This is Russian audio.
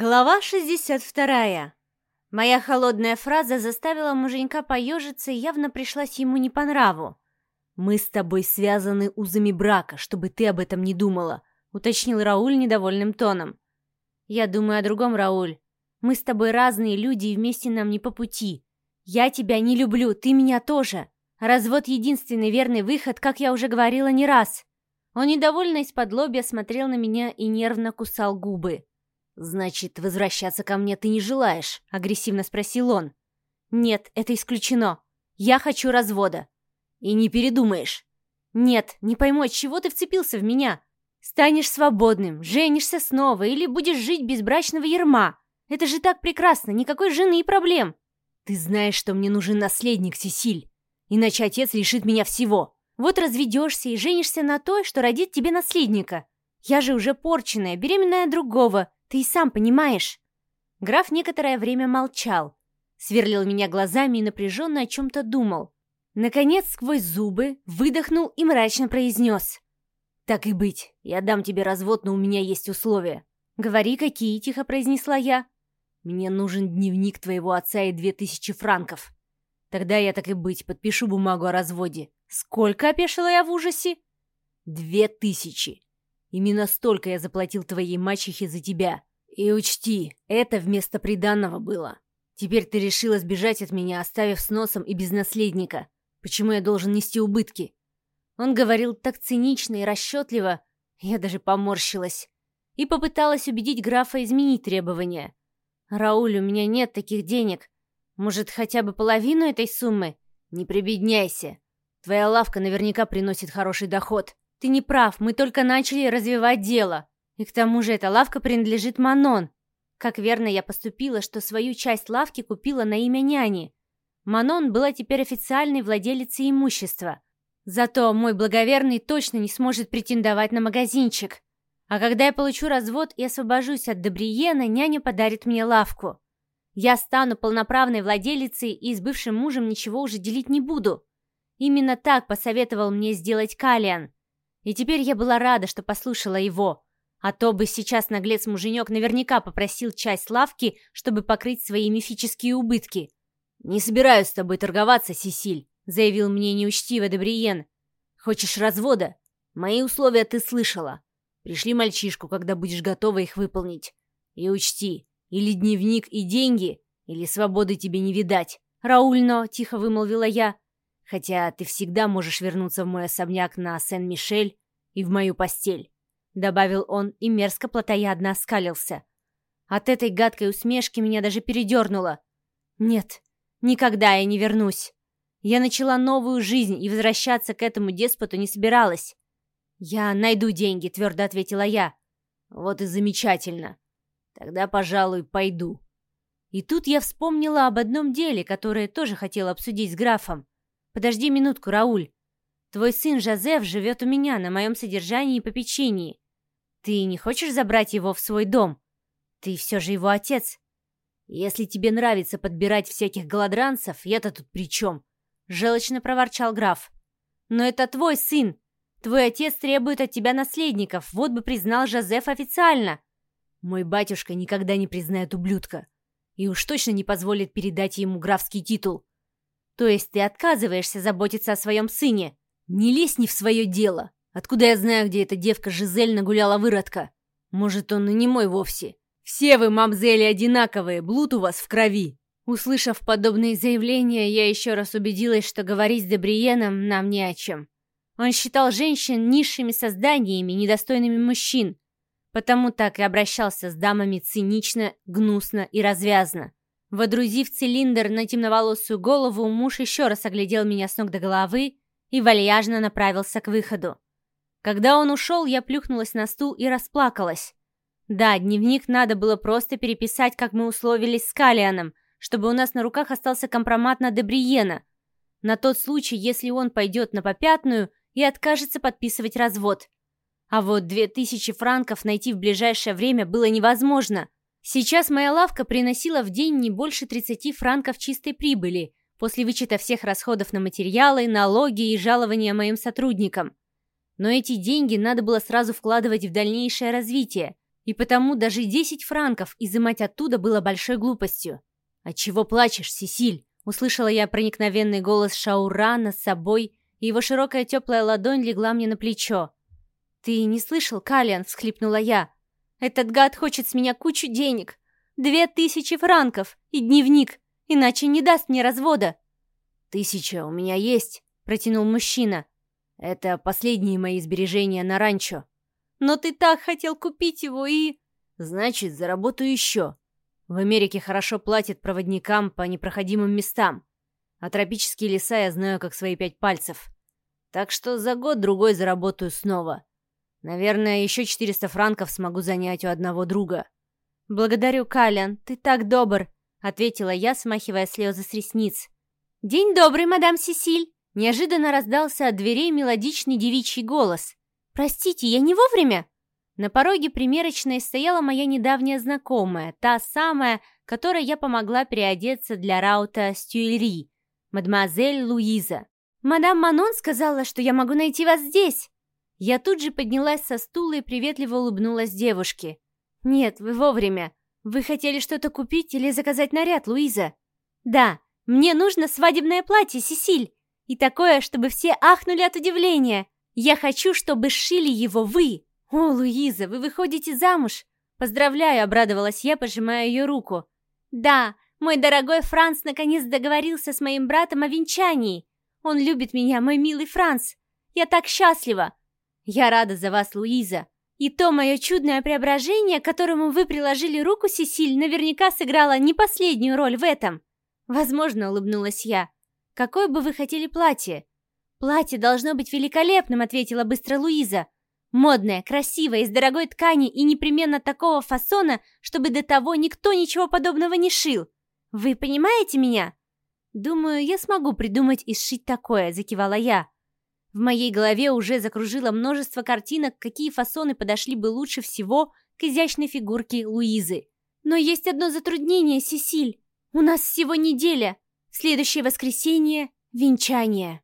Глава 62. Моя холодная фраза заставила муженька поежиться и явно пришлась ему не по нраву. «Мы с тобой связаны узами брака, чтобы ты об этом не думала», — уточнил Рауль недовольным тоном. «Я думаю о другом, Рауль. Мы с тобой разные люди и вместе нам не по пути. Я тебя не люблю, ты меня тоже. Развод — единственный верный выход, как я уже говорила не раз». Он недовольно из-под лобья смотрел на меня и нервно кусал губы. «Значит, возвращаться ко мне ты не желаешь?» — агрессивно спросил он. «Нет, это исключено. Я хочу развода». «И не передумаешь?» «Нет, не пойму, от чего ты вцепился в меня? Станешь свободным, женишься снова или будешь жить без брачного ерма. Это же так прекрасно, никакой жены и проблем». «Ты знаешь, что мне нужен наследник, Сесиль, иначе отец лишит меня всего. Вот разведешься и женишься на той, что родит тебе наследника. Я же уже порченная, беременная другого, ты и сам понимаешь». Граф некоторое время молчал, сверлил меня глазами и напряженно о чем-то думал. Наконец, сквозь зубы, выдохнул и мрачно произнес. «Так и быть, я дам тебе развод, но у меня есть условия». «Говори, какие?» — тихо произнесла я. «Мне нужен дневник твоего отца и две тысячи франков. Тогда я, так и быть, подпишу бумагу о разводе». «Сколько?» — опешила я в ужасе. «Две тысячи. Именно столько я заплатил твоей мачехе за тебя. И учти, это вместо приданного было. Теперь ты решила сбежать от меня, оставив с носом и без наследника. Почему я должен нести убытки?» Он говорил так цинично и расчетливо, я даже поморщилась. И попыталась убедить графа изменить требования. «Рауль, у меня нет таких денег. Может, хотя бы половину этой суммы? Не прибедняйся. Твоя лавка наверняка приносит хороший доход. «Ты не прав, мы только начали развивать дело. И к тому же эта лавка принадлежит Манон. Как верно я поступила, что свою часть лавки купила на имя няни. Манон была теперь официальной владелицей имущества. Зато мой благоверный точно не сможет претендовать на магазинчик. А когда я получу развод и освобожусь от Добриена, няня подарит мне лавку. Я стану полноправной владелицей и с бывшим мужем ничего уже делить не буду. Именно так посоветовал мне сделать Калиан. И теперь я была рада, что послушала его. А то бы сейчас наглец-муженек наверняка попросил часть лавки, чтобы покрыть свои мифические убытки. «Не собираюсь с тобой торговаться, Сесиль», — заявил мне неучтиво Добриен. «Хочешь развода? Мои условия ты слышала. Пришли мальчишку, когда будешь готова их выполнить. И учти, или дневник и деньги, или свободы тебе не видать». «Раульно», — тихо вымолвила я, Хотя ты всегда можешь вернуться в мой особняк на Сен-Мишель и в мою постель», — добавил он и мерзко плотоядно оскалился. От этой гадкой усмешки меня даже передернуло. «Нет, никогда я не вернусь. Я начала новую жизнь и возвращаться к этому деспоту не собиралась. «Я найду деньги», — твердо ответила я. «Вот и замечательно. Тогда, пожалуй, пойду». И тут я вспомнила об одном деле, которое тоже хотела обсудить с графом. Подожди минутку, Рауль. Твой сын Жозеф живет у меня, на моем содержании и попечении. Ты не хочешь забрать его в свой дом? Ты все же его отец. Если тебе нравится подбирать всяких голодранцев, я-то тут при чем? Желчно проворчал граф. Но это твой сын. Твой отец требует от тебя наследников. Вот бы признал Жозеф официально. Мой батюшка никогда не признает ублюдка. И уж точно не позволит передать ему графский титул. То есть ты отказываешься заботиться о своем сыне? Не лезь не в свое дело. Откуда я знаю, где эта девка Жизель нагуляла выродка? Может, он и не мой вовсе. Все вы, мамзели, одинаковые, блуд у вас в крови. Услышав подобные заявления, я еще раз убедилась, что говорить с Дебриеном нам не о чем. Он считал женщин низшими созданиями, недостойными мужчин, потому так и обращался с дамами цинично, гнусно и развязно. Водрузив цилиндр на темноволосую голову, муж еще раз оглядел меня с ног до головы и вальяжно направился к выходу. Когда он ушел, я плюхнулась на стул и расплакалась. Да, дневник надо было просто переписать, как мы условились с Калианом, чтобы у нас на руках остался компромат на Дебриена. На тот случай, если он пойдет на попятную и откажется подписывать развод. А вот две тысячи франков найти в ближайшее время было невозможно. Сейчас моя лавка приносила в день не больше 30 франков чистой прибыли, после вычета всех расходов на материалы, налоги и жалования моим сотрудникам. Но эти деньги надо было сразу вкладывать в дальнейшее развитие. И потому даже 10 франков изымать оттуда было большой глупостью. «Отчего плачешь, Сесиль?» Услышала я проникновенный голос Шаура над собой, и его широкая теплая ладонь легла мне на плечо. «Ты не слышал, Калиан?» — всхлипнула я. «Этот гад хочет с меня кучу денег. Две тысячи франков и дневник, иначе не даст мне развода». «Тысяча у меня есть», — протянул мужчина. «Это последние мои сбережения на ранчо». «Но ты так хотел купить его и...» «Значит, заработаю еще. В Америке хорошо платят проводникам по непроходимым местам, а тропические леса я знаю как свои пять пальцев. Так что за год-другой заработаю снова. Наверное, еще 400 франков смогу занять у одного друга. «Благодарю, Калян, ты так добр», — ответила я, смахивая слезы с ресниц. «День добрый, мадам Сесиль!» Неожиданно раздался от дверей мелодичный девичий голос. «Простите, я не вовремя?» На пороге примерочной стояла моя недавняя знакомая, та самая, которой я помогла переодеться для раута Стюэльри, мадемуазель Луиза. «Мадам Манон сказала, что я могу найти вас здесь!» Я тут же поднялась со стула и приветливо улыбнулась девушке. «Нет, вы вовремя. Вы хотели что-то купить или заказать наряд, Луиза?» «Да, мне нужно свадебное платье, Сесиль, и такое, чтобы все ахнули от удивления. Я хочу, чтобы сшили его вы!» «О, Луиза, вы выходите замуж!» «Поздравляю!» — обрадовалась я, пожимая ее руку. «Да, мой дорогой Франц наконец договорился с моим братом о венчании. Он любит меня, мой милый Франц. Я так счастлива! Я рада за вас, Луиза. И то мое чудное преображение, которому вы приложили руку, Сесиль, наверняка сыграло не последнюю роль в этом. Возможно, улыбнулась я. Какое бы вы хотели платье? Платье должно быть великолепным, ответила быстро Луиза. Модная, красивая, из дорогой ткани и непременно такого фасона, чтобы до того никто ничего подобного не шил. Вы понимаете меня? Думаю, я смогу придумать и сшить такое, закивала я. В моей голове уже закружило множество картинок, какие фасоны подошли бы лучше всего к изящной фигурке Луизы. Но есть одно затруднение, Сесиль. У нас всего неделя. Следующее воскресенье — венчание.